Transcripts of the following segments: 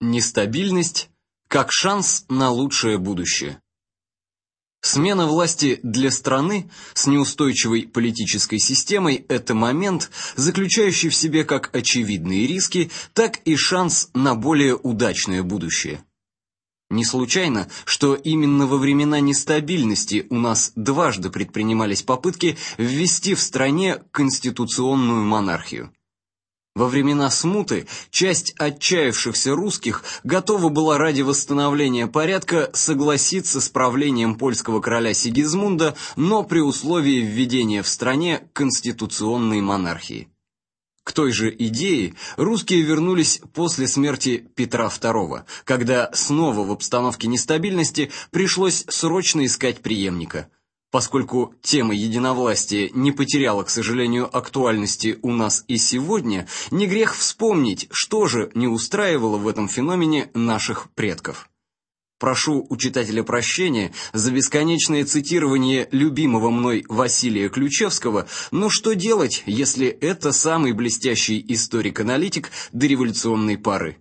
Нестабильность как шанс на лучшее будущее. Смена власти для страны с неустойчивой политической системой – это момент, заключающий в себе как очевидные риски, так и шанс на более удачное будущее. Не случайно, что именно во времена нестабильности у нас дважды предпринимались попытки ввести в стране конституционную монархию. Во времена смуты часть отчаявшихся русских готова была ради восстановления порядка согласиться с правлением польского короля Сигизмунда, но при условии введения в стране конституционной монархии. К той же идее русские вернулись после смерти Петра II, когда снова в обстановке нестабильности пришлось срочно искать преемника – Поскольку тема единовластия не потеряла, к сожалению, актуальности у нас и сегодня, не грех вспомнить, что же не устраивало в этом феномене наших предков. Прошу у читателя прощения за бесконечное цитирование любимого мной Василия Ключевского, но что делать, если это самый блестящий историк-аналитик дореволюционной поры?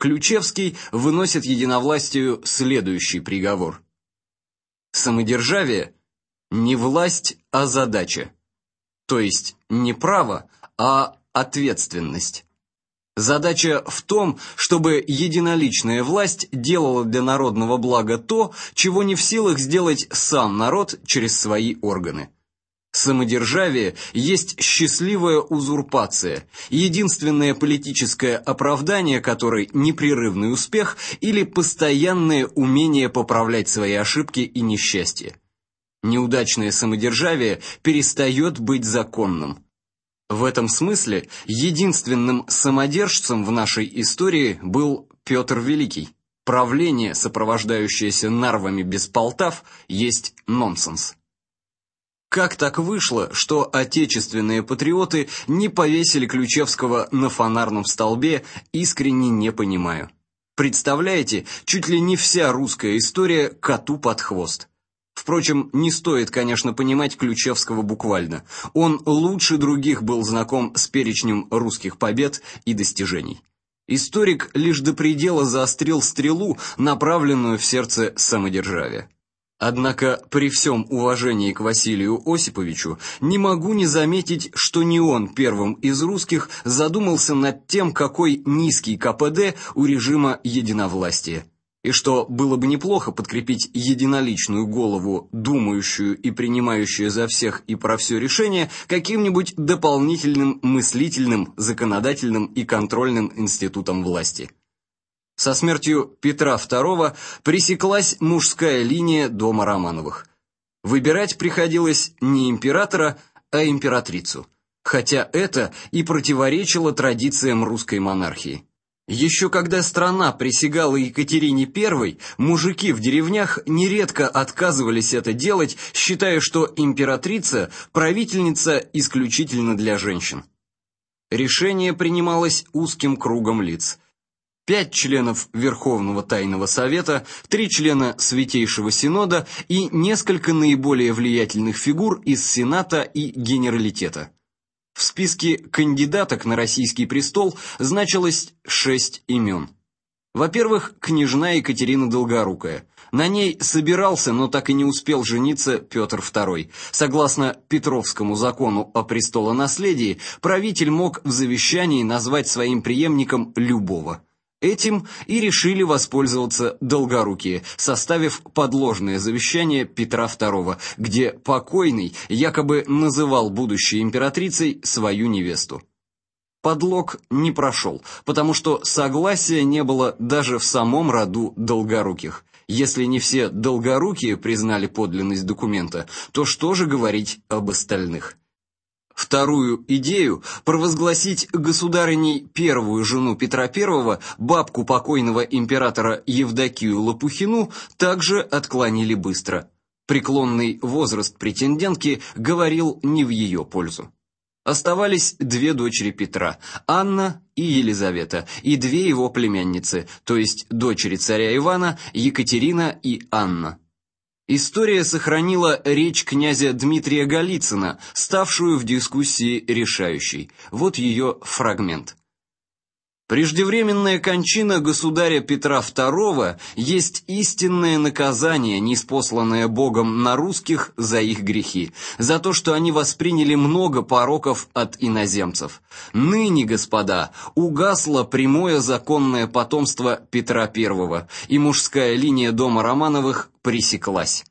Ключевский выносит единовластию следующий приговор. Самодержавие – не власть, а задача. То есть не право, а ответственность. Задача в том, чтобы единоличная власть делала для народного блага то, чего не в силах сделать сам народ через свои органы. Самодержавие есть счастливая узурпация, единственное политическое оправдание которой непрерывный успех или постоянное умение поправлять свои ошибки и несчастья. Неудачное самодержавие перестает быть законным. В этом смысле единственным самодержцем в нашей истории был Петр Великий. Правление, сопровождающееся нарвами без полтав, есть нонсенс. Как так вышло, что отечественные патриоты не повесили Ключевского на фонарном столбе, искренне не понимаю. Представляете, чуть ли не вся русская история коту под хвост. Впрочем, не стоит, конечно, понимать Ключевского буквально. Он лучше других был знаком с перечнем русских побед и достижений. Историк лишь до предела заострил стрелу, направленную в сердце самодержавия. Однако при всем уважении к Василию Осиповичу не могу не заметить, что не он первым из русских задумался над тем, какой низкий КПД у режима единовластия и что было бы неплохо подкрепить единоличную голову, думающую и принимающую за всех и про все решение, каким-нибудь дополнительным мыслительным, законодательным и контрольным институтом власти. Со смертью Петра II пресеклась мужская линия дома Романовых. Выбирать приходилось не императора, а императрицу, хотя это и противоречило традициям русской монархии. Еще когда страна присягала Екатерине I, мужики в деревнях нередко отказывались это делать, считая, что императрица – правительница исключительно для женщин. Решение принималось узким кругом лиц. Пять членов Верховного Тайного Совета, три члена Святейшего Синода и несколько наиболее влиятельных фигур из Сената и Генералитета – в списке кандидаток на российский престол значилось шесть имен. Во-первых, княжна Екатерина Долгорукая. На ней собирался, но так и не успел жениться Петр II. Согласно Петровскому закону о престолонаследии, правитель мог в завещании назвать своим преемником любого – Этим и решили воспользоваться долгорукие, составив подложное завещание Петра II, где покойный якобы называл будущей императрицей свою невесту. Подлог не прошел, потому что согласия не было даже в самом роду долгоруких. Если не все долгорукие признали подлинность документа, то что же говорить об остальных? Вторую идею провозгласить государыней первую жену Петра I, бабку покойного императора Евдокию Лопухину, также отклонили быстро. Преклонный возраст претендентки говорил не в ее пользу. Оставались две дочери Петра, Анна и Елизавета, и две его племянницы, то есть дочери царя Ивана, Екатерина и Анна. История сохранила речь князя Дмитрия Голицына, ставшую в дискуссии решающей. Вот ее фрагмент. Преждевременная кончина государя Петра II есть истинное наказание, неспосланное Богом на русских за их грехи, за то, что они восприняли много пороков от иноземцев. Ныне, господа, угасло прямое законное потомство Петра I, и мужская линия дома Романовых пресеклась.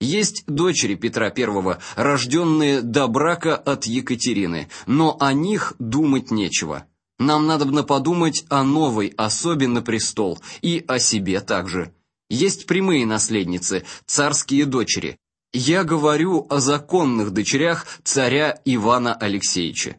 Есть дочери Петра I, рожденные до брака от Екатерины, но о них думать нечего. Нам надобно подумать о новой особе на престол и о себе также. Есть прямые наследницы, царские дочери. Я говорю о законных дочерях царя Ивана Алексеевича.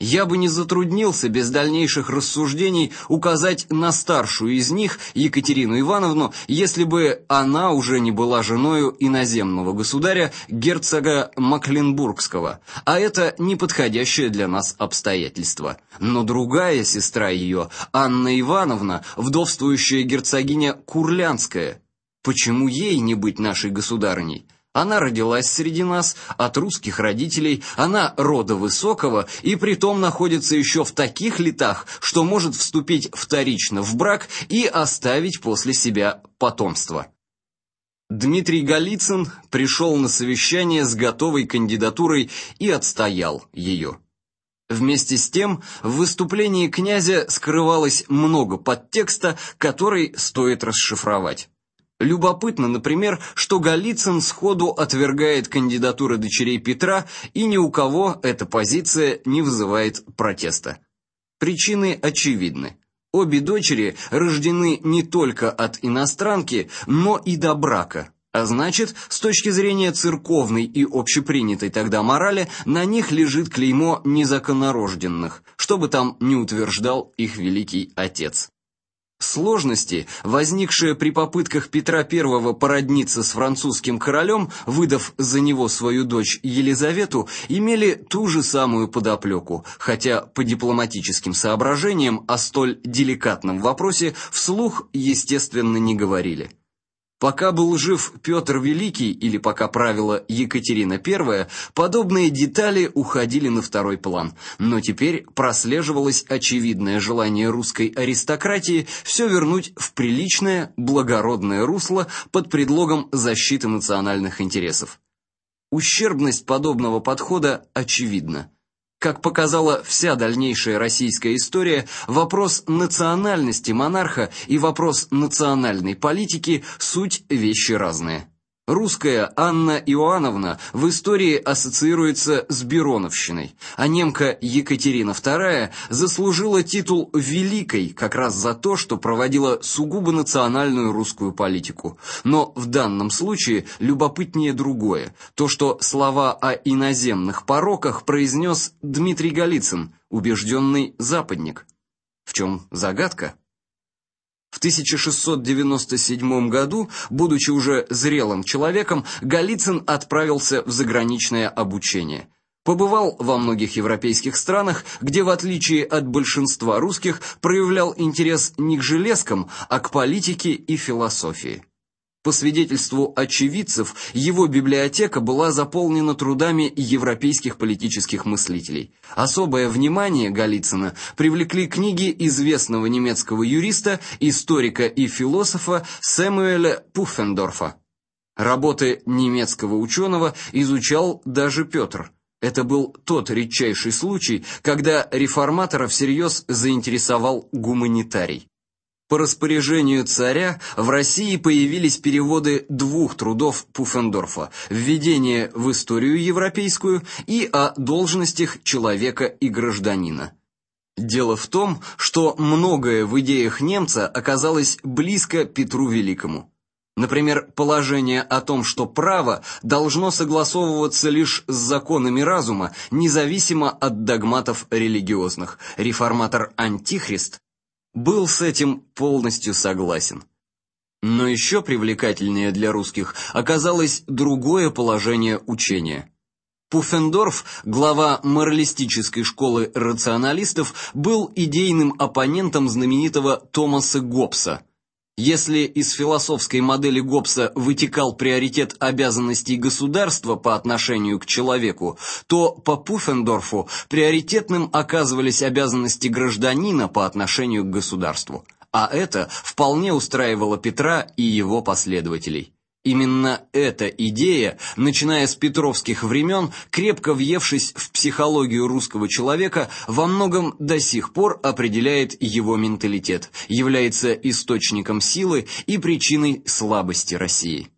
Я бы не затруднился без дальнейших рассуждений указать на старшую из них, Екатерину Ивановну, если бы она уже не была женою иноземного государя, герцога Макленбургского, а это неподходящее для нас обстоятельство. Но другая сестра ее, Анна Ивановна, вдовствующая герцогиня Курлянская, почему ей не быть нашей государыней? Она родилась среди нас от русских родителей, она рода высокого и притом находится еще в таких летах, что может вступить вторично в брак и оставить после себя потомство. Дмитрий Голицын пришел на совещание с готовой кандидатурой и отстоял ее. Вместе с тем, в выступлении князя скрывалось много подтекста, который стоит расшифровать. Любопытно, например, что Голицын сходу отвергает кандидатуры дочерей Петра, и ни у кого эта позиция не вызывает протеста. Причины очевидны. Обе дочери рождены не только от иностранки, но и до брака. А значит, с точки зрения церковной и общепринятой тогда морали, на них лежит клеймо незаконнорожденных, что бы там ни утверждал их великий отец. Сложности, возникшие при попытках Петра I породниться с французским королем, выдав за него свою дочь Елизавету, имели ту же самую подоплеку, хотя по дипломатическим соображениям о столь деликатном вопросе вслух, естественно, не говорили. Пока был жив Петр Великий или пока правила Екатерина I, подобные детали уходили на второй план, но теперь прослеживалось очевидное желание русской аристократии все вернуть в приличное, благородное русло под предлогом защиты национальных интересов. Ущербность подобного подхода очевидна. Как показала вся дальнейшая российская история, вопрос национальности монарха и вопрос национальной политики суть вещи разные. Русская Анна Иоанновна в истории ассоциируется с Бероновщиной, а немка Екатерина II заслужила титул великой как раз за то, что проводила сугубо национальную русскую политику. Но в данном случае любопытнее другое, то, что слова о иноземных пороках произнес Дмитрий Голицын, убежденный западник. В чем загадка? В 1697 году, будучи уже зрелым человеком, Голицын отправился в заграничное обучение. Побывал во многих европейских странах, где в отличие от большинства русских проявлял интерес не к железкам, а к политике и философии. По свидетельству очевидцев, его библиотека была заполнена трудами европейских политических мыслителей. Особое внимание Голицына привлекли книги известного немецкого юриста, историка и философа Сэмюэля Пуффендорфа. Работы немецкого ученого изучал даже Петр. Это был тот редчайший случай, когда реформатора всерьез заинтересовал гуманитарий. По распоряжению царя в России появились переводы двух трудов Пуффендорфа: Введение в историю европейскую и о должностях человека и гражданина. Дело в том, что многое в идеях немца оказалось близко Петру Великому. Например, положение о том, что право должно согласовываться лишь с законами разума, независимо от догматов религиозных. Реформатор Антихрист был с этим полностью согласен. Но еще привлекательнее для русских оказалось другое положение учения. Пуффендорф, глава моралистической школы рационалистов, был идейным оппонентом знаменитого Томаса Гоббса. Если из философской модели Гоббса вытекал приоритет обязанностей государства по отношению к человеку, то по Пуффендорфу приоритетным оказывались обязанности гражданина по отношению к государству. А это вполне устраивало Петра и его последователей. Именно эта идея, начиная с петровских времен, крепко въевшись в психологию русского человека, во многом до сих пор определяет его менталитет, является источником силы и причиной слабости России.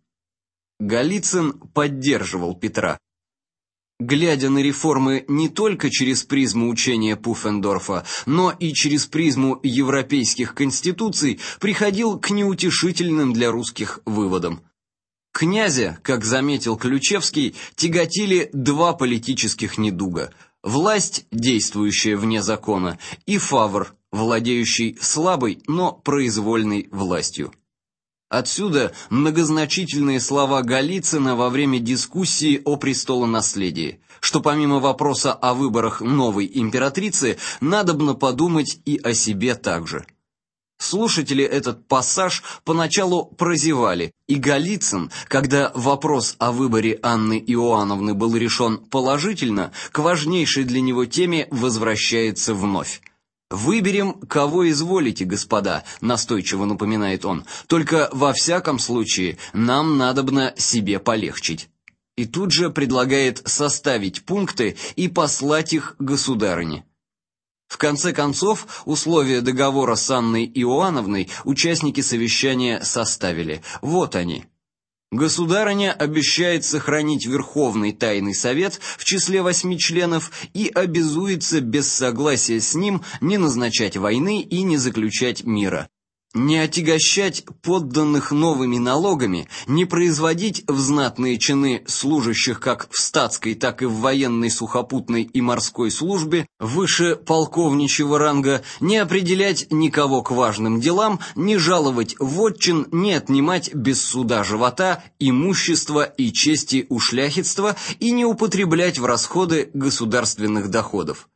Голицын поддерживал Петра. Глядя на реформы не только через призму учения Пуффендорфа, но и через призму европейских конституций, приходил к неутешительным для русских выводам. Князя, как заметил Ключевский, тяготили два политических недуга: власть, действующая вне закона, и фавор, владеющий слабой, но произвольной властью. Отсюда многозначительные слова Голицына во время дискуссии о престолонаследии, что помимо вопроса о выборах новой императрицы, надобно подумать и о себе также. Слушатели этот пассаж поначалу прозевали, и Голицын, когда вопрос о выборе Анны Иоанновны был решен положительно, к важнейшей для него теме возвращается вновь. «Выберем, кого изволите, господа», — настойчиво напоминает он, «только во всяком случае нам надобно себе полегчить». И тут же предлагает составить пункты и послать их государыне. В конце концов, условия договора с Анной Иоанновной участники совещания составили. Вот они. Государыня обещает сохранить Верховный Тайный Совет в числе восьми членов и обязуется без согласия с ним не назначать войны и не заключать мира не отягощать подданных новыми налогами, не производить в знатные чины служащих как в статской, так и в военной, сухопутной и морской службе выше полковничьего ранга, не определять никого к важным делам, не жаловать вотчин, не отнимать без суда живота, имущества и чести у шляхетства и не употреблять в расходы государственных доходов.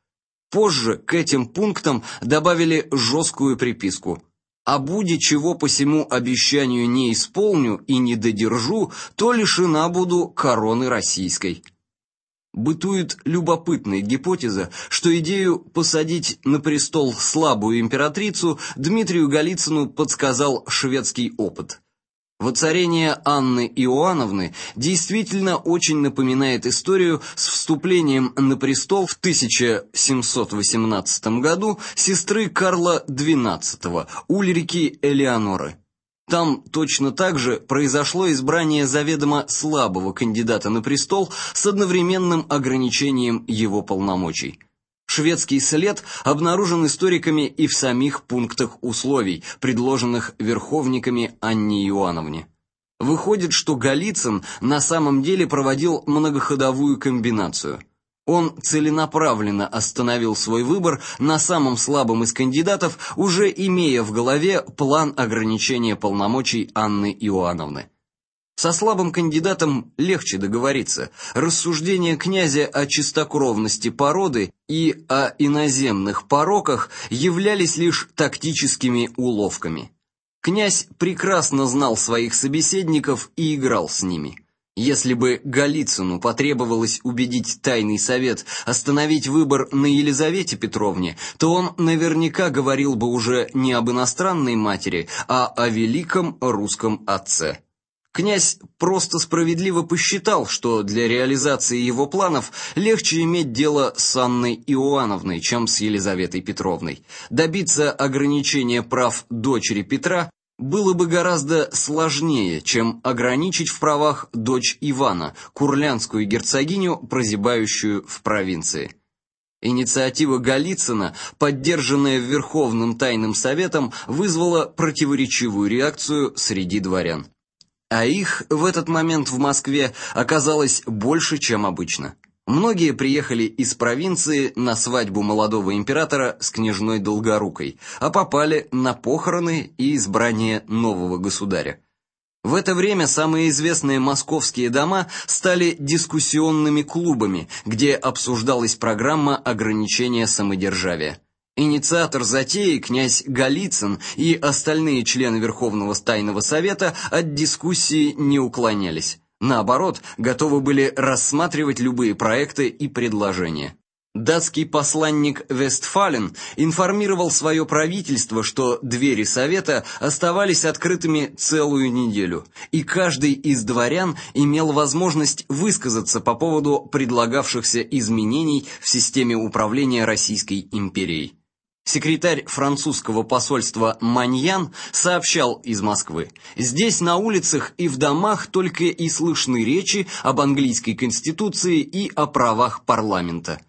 Позже к этим пунктам добавили жесткую приписку – а буде чего по всему обещанию не исполню и не додержу, то лишена буду короны российской. Бытует любопытная гипотеза, что идею посадить на престол слабую императрицу Дмитрию Голицыну подсказал шведский опыт. Воцарение Анны Иоанновны действительно очень напоминает историю с вступлением на престол в 1718 году сестры Карла XII, Ульрики Элеоноры. Там точно так же произошло избрание заведомо слабого кандидата на престол с одновременным ограничением его полномочий. Шведский след обнаружен историками и в самих пунктах условий, предложенных верховниками Анне Иоанновне. Выходит, что Голицын на самом деле проводил многоходовую комбинацию. Он целенаправленно остановил свой выбор на самом слабом из кандидатов, уже имея в голове план ограничения полномочий Анны Иоанновны. Со слабым кандидатом легче договориться. Рассуждения князя о чистокровности породы и о иноземных пороках являлись лишь тактическими уловками. Князь прекрасно знал своих собеседников и играл с ними. Если бы Голицыну потребовалось убедить тайный совет остановить выбор на Елизавете Петровне, то он наверняка говорил бы уже не об иностранной матери, а о великом русском отце. Князь просто справедливо посчитал, что для реализации его планов легче иметь дело с Анной Иоанновной, чем с Елизаветой Петровной. Добиться ограничения прав дочери Петра было бы гораздо сложнее, чем ограничить в правах дочь Ивана, курлянскую герцогиню, прозябающую в провинции. Инициатива Голицына, поддержанная Верховным тайным советом, вызвала противоречивую реакцию среди дворян. А их в этот момент в Москве оказалось больше, чем обычно. Многие приехали из провинции на свадьбу молодого императора с княжной Долгорукой, а попали на похороны и избрание нового государя. В это время самые известные московские дома стали дискуссионными клубами, где обсуждалась программа ограничения самодержавия. Инициатор затеи, князь Голицын и остальные члены Верховного Тайного Совета от дискуссии не уклонялись. Наоборот, готовы были рассматривать любые проекты и предложения. Датский посланник Вестфален информировал свое правительство, что двери Совета оставались открытыми целую неделю, и каждый из дворян имел возможность высказаться по поводу предлагавшихся изменений в системе управления Российской империей. Секретарь французского посольства Маньян сообщал из Москвы: "Здесь на улицах и в домах только и слышны речи об английской конституции и о правах парламента".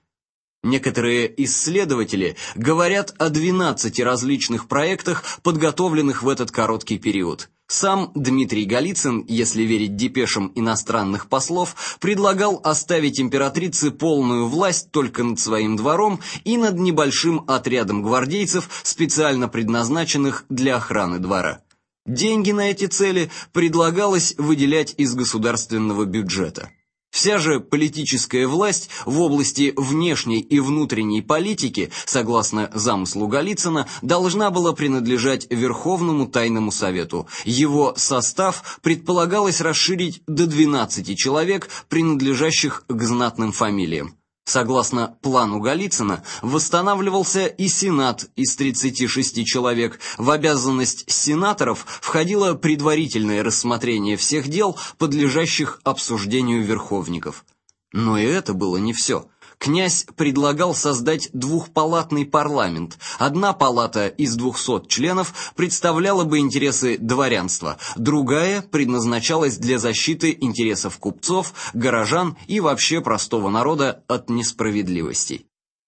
Некоторые исследователи говорят о 12 различных проектах, подготовленных в этот короткий период. Сам Дмитрий Голицын, если верить депешам иностранных послов, предлагал оставить императрице полную власть только над своим двором и над небольшим отрядом гвардейцев, специально предназначенных для охраны двора. Деньги на эти цели предлагалось выделять из государственного бюджета. Вся же политическая власть в области внешней и внутренней политики, согласно замыслу Голицына, должна была принадлежать Верховному тайному совету. Его состав предполагалось расширить до 12 человек, принадлежащих к знатным фамилиям. Согласно плану Голицына, восстанавливался и Сенат из 36 человек. В обязанность сенаторов входило предварительное рассмотрение всех дел, подлежащих обсуждению верховников. Но и это было не все князь предлагал создать двухпалатный парламент. Одна палата из 200 членов представляла бы интересы дворянства, другая предназначалась для защиты интересов купцов, горожан и вообще простого народа от несправедливостей.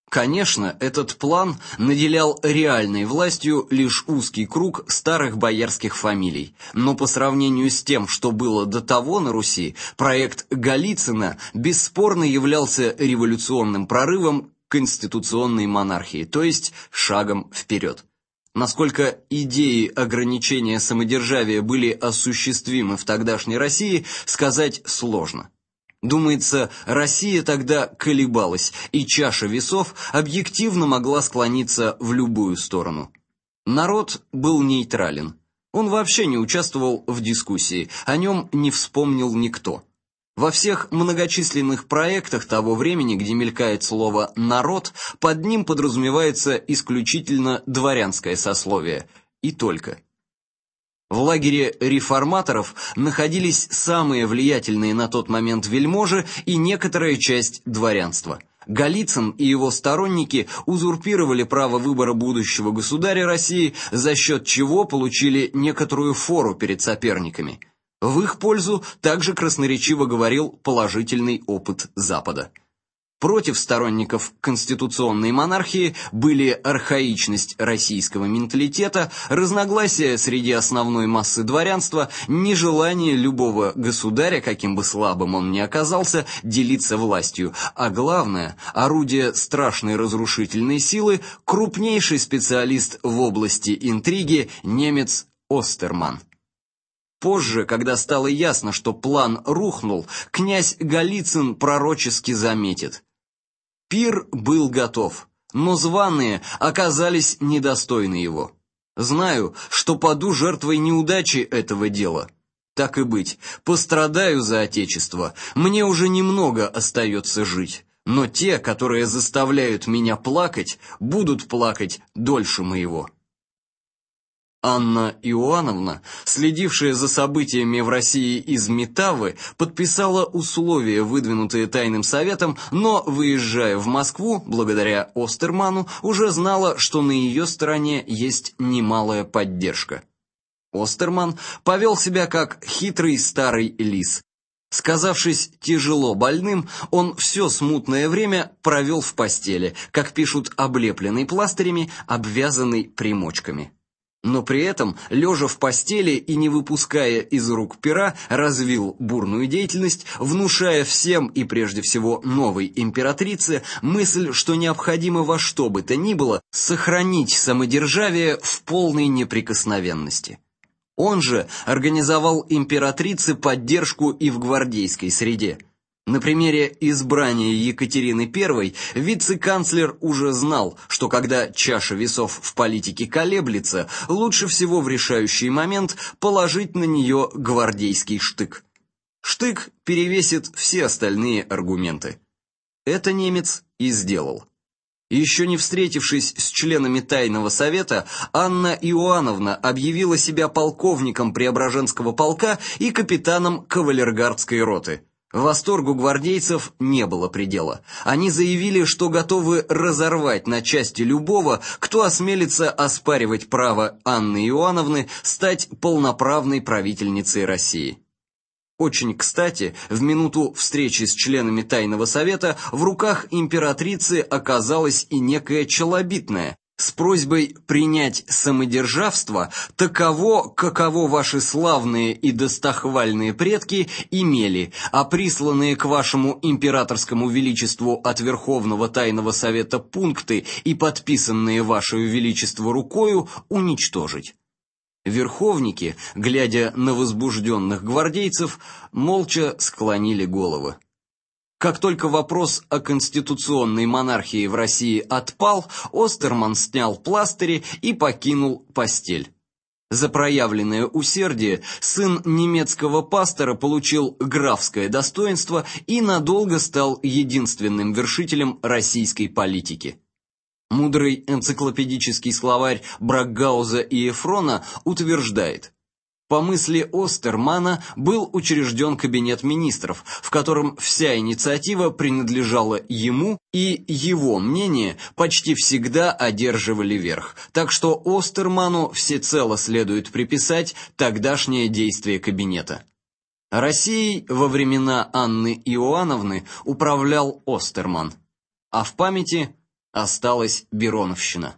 Конечно, этот план наделял реальной властью лишь узкий круг старых боярских фамилий, но по сравнению с тем, что было до того на Руси, проект Голицына бесспорно являлся революционным прорывом конституционной монархии, то есть шагом вперед. Насколько идеи ограничения самодержавия были осуществимы в тогдашней России, сказать сложно. Думается, Россия тогда колебалась, и чаша весов объективно могла склониться в любую сторону. Народ был нейтрален. Он вообще не участвовал в дискуссии, о нем не вспомнил никто. Во всех многочисленных проектах того времени, где мелькает слово народ, под ним подразумевается исключительно дворянское сословие и только. В лагере реформаторов находились самые влиятельные на тот момент вельможи и некоторая часть дворянства. Голицын и его сторонники узурпировали право выбора будущего государя России, за счет чего получили некоторую фору перед соперниками. В их пользу также красноречиво говорил положительный опыт Запада. Против сторонников конституционной монархии были архаичность российского менталитета, разногласия среди основной массы дворянства, нежелание любого государя, каким бы слабым он ни оказался, делиться властью, а главное, орудие страшной разрушительной силы, крупнейший специалист в области интриги немец Остерман. Позже, когда стало ясно, что план рухнул, князь Голицын пророчески заметит: Пир был готов, но званые оказались недостойны его. Знаю, что паду жертвой неудачи этого дела. Так и быть, пострадаю за отечество. Мне уже немного остается жить, но те, которые заставляют меня плакать, будут плакать дольше моего. Анна Иоанновна, следившая за событиями в России из Метавы, подписала условия, выдвинутые тайным советом, но выезжая в Москву, благодаря Остерману, уже знала, что на ее стороне есть немалая поддержка. Остерман повел себя как хитрый старый лис. Сказавшись тяжело больным, он все смутное время провел в постели, как пишут, облепленный пластырями, обвязанный примочками но при этом, лежа в постели и не выпуская из рук пера, развил бурную деятельность, внушая всем и прежде всего новой императрице мысль, что необходимо во что бы то ни было сохранить самодержавие в полной неприкосновенности. Он же организовал императрице поддержку и в гвардейской среде. На примере избрания Екатерины I вице-канцлер уже знал, что когда чаша весов в политике колеблется, лучше всего в решающий момент положить на нее гвардейский штык. Штык перевесит все остальные аргументы. Это немец и сделал. Еще не встретившись с членами тайного совета, Анна Иоанновна объявила себя полковником Преображенского полка и капитаном кавалергардской роты. Восторгу гвардейцев не было предела. Они заявили, что готовы разорвать на части любого, кто осмелится оспаривать право Анны Иоанновны стать полноправной правительницей России. Очень кстати, в минуту встречи с членами Тайного Совета в руках императрицы оказалась и некая челобитная, с просьбой принять самодержавство таково, каково ваши славные и достохвальные предки имели, а присланные к вашему императорскому величеству от Верховного Тайного Совета пункты и подписанные вашему величеству рукою уничтожить. Верховники, глядя на возбужденных гвардейцев, молча склонили головы. Как только вопрос о конституционной монархии в России отпал, Остерман снял пластыри и покинул постель. За проявленное усердие сын немецкого пастора получил графское достоинство и надолго стал единственным вершителем российской политики. Мудрый энциклопедический словарь Брагауза и Эфрона утверждает, по мысли Остермана был учрежден кабинет министров, в котором вся инициатива принадлежала ему, и его мнение почти всегда одерживали верх. Так что Остерману всецело следует приписать тогдашнее действие кабинета. Россией во времена Анны Иоанновны управлял Остерман, а в памяти осталась Бероновщина.